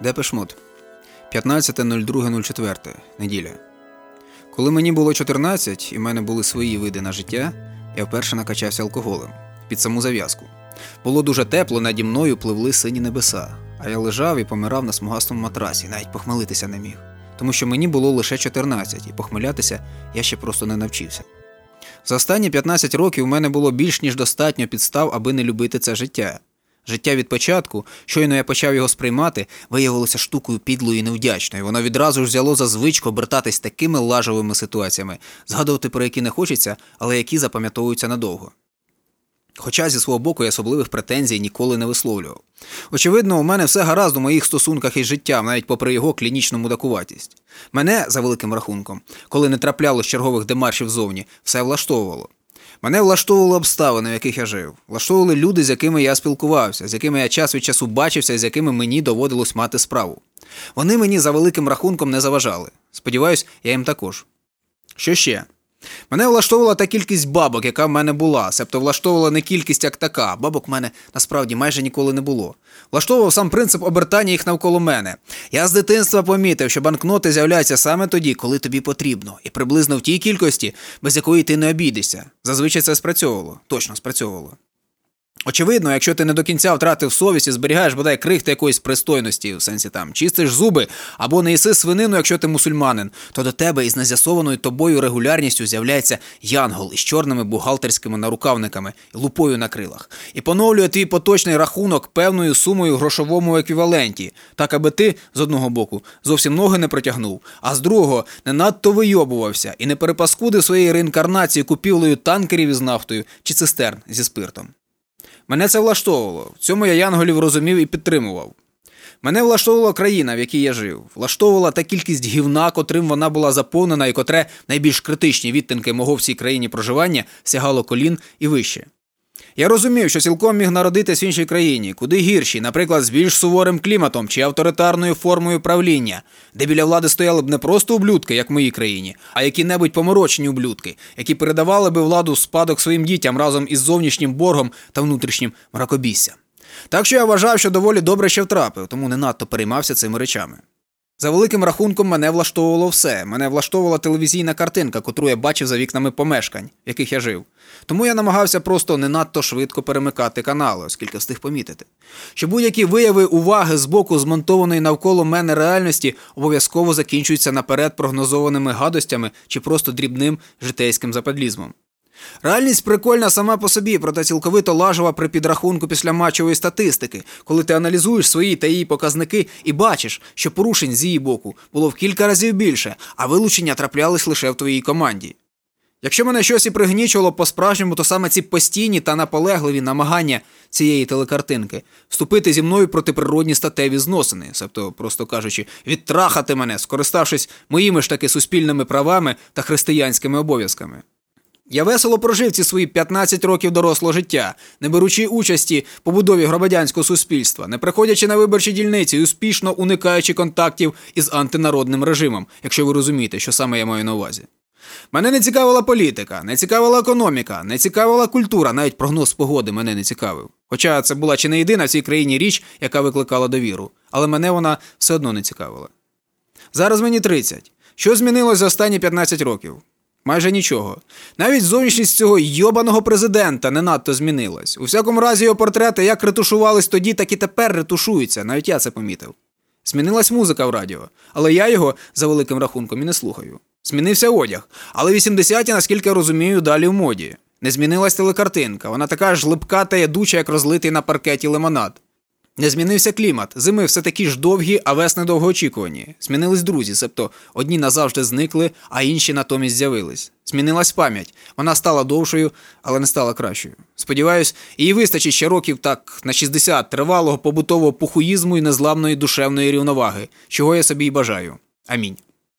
Депешмот. 15.02.04. Неділя. Коли мені було 14 і в мене були свої види на життя, я вперше накачався алкоголем під саму зав'язку. Було дуже тепло, наді мною пливли сині небеса, а я лежав і помирав на смугастому матрасі, навіть похмелитися не міг. Тому що мені було лише 14, і похмелятися я ще просто не навчився. За останні 15 років у мене було більш ніж достатньо підстав, аби не любити це життя. Життя від початку, щойно я почав його сприймати, виявилося штукою підлою і невдячною. Воно відразу ж взяло за звичку обертатись такими лажовими ситуаціями, згадувати про які не хочеться, але які запам'ятовуються надовго. Хоча зі свого боку я особливих претензій ніколи не висловлював. Очевидно, у мене все гаразд у моїх стосунках із життям, навіть попри його клінічну мудакуватість. Мене, за великим рахунком, коли не трапляло з чергових демаршів зовні, все влаштовувало. Мене влаштовували обставини, в яких я жив. Влаштовували люди, з якими я спілкувався, з якими я час від часу бачився і з якими мені доводилось мати справу. Вони мені за великим рахунком не заважали. Сподіваюсь, я їм також. Що ще? Мене влаштовувала та кількість бабок, яка в мене була, себто влаштовувала не кількість як така. Бабок в мене насправді майже ніколи не було. Влаштовував сам принцип обертання їх навколо мене. Я з дитинства помітив, що банкноти з'являються саме тоді, коли тобі потрібно, і приблизно в тій кількості, без якої ти не обійдешся. Зазвичай це спрацьовувало, точно спрацьовувало. Очевидно, якщо ти не до кінця втратив совість і зберігаєш бодай крихти якоїсь пристойності, в сенсі там чистиш зуби або не їси свинину, якщо ти мусульманин, то до тебе із нез'ясованою тобою регулярністю з'являється янгол із чорними бухгалтерськими нарукавниками і лупою на крилах, і поновлює твій поточний рахунок певною сумою грошовому еквіваленті, так аби ти з одного боку зовсім ноги не протягнув, а з другого не надто вийобувався і не перепаскудив своєї реінкарнації купівлею танкерів із нафтою чи цистерн зі спиртом. Мене це влаштовувало. В цьому я янголів розумів і підтримував. Мене влаштовувала країна, в якій я жив, влаштовувала та кількість гівна, котрим вона була заповнена, і котре найбільш критичні відтинки мого в цій країні проживання сягало колін і вище. Я розумів, що цілком міг народитись в іншій країні, куди гірші, наприклад, з більш суворим кліматом чи авторитарною формою правління, де біля влади стояли б не просто ублюдки, як в моїй країні, а які-небудь поморочені ублюдки, які передавали би владу в спадок своїм дітям разом із зовнішнім боргом та внутрішнім мракобіссям. Так що я вважав, що доволі добре ще втрапив, тому не надто переймався цими речами. За великим рахунком мене влаштовувало все. Мене влаштовувала телевізійна картинка, котру я бачив за вікнами помешкань, в яких я жив. Тому я намагався просто не надто швидко перемикати канали, оскільки встиг помітити. Що будь-які вияви уваги з боку змонтованої навколо мене реальності обов'язково закінчуються наперед прогнозованими гадостями чи просто дрібним житейським западлізмом. Реальність прикольна сама по собі, проте цілковито лажова при підрахунку після матчової статистики, коли ти аналізуєш свої та її показники і бачиш, що порушень з її боку було в кілька разів більше, а вилучення траплялись лише в твоїй команді. Якщо мене щось і пригнічувало по-справжньому, то саме ці постійні та наполегливі намагання цієї телекартинки вступити зі мною протиприродні статеві зносини, себто, просто кажучи, відтрахати мене, скориставшись моїми ж таки суспільними правами та християнськими обов'язками. Я весело прожив ці свої 15 років дорослого життя, не беручи участі в побудові громадянського суспільства, не приходячи на виборчі дільниці і успішно уникаючи контактів із антинародним режимом, якщо ви розумієте, що саме я маю на увазі. Мене не цікавила політика, не цікавила економіка, не цікавила культура, навіть прогноз погоди мене не цікавив. Хоча це була чи не єдина в цій країні річ, яка викликала довіру, але мене вона все одно не цікавила. Зараз мені 30. Що змінилось за останні 15 років? Майже нічого. Навіть зовнішність цього йобаного президента не надто змінилась. У всякому разі, його портрети як ретушувались тоді, так і тепер ретушуються. Навіть я це помітив. Змінилась музика в радіо, але я його за великим рахунком і не слухаю. Змінився одяг, але 80-ті, наскільки я розумію, далі в моді. Не змінилась телекартинка, вона така ж липка та ядуча, як розлитий на паркеті лимонад. Не змінився клімат, зими все такі ж довгі, а весни довгоочікувані. Змінились друзі, себто одні назавжди зникли, а інші натомість з'явились. Змінилась пам'ять. Вона стала довшою, але не стала кращою. Сподіваюсь, їй вистачить ще років так на 60 тривалого побутового пухуїзму і незламної душевної рівноваги, чого я собі й бажаю. Амінь.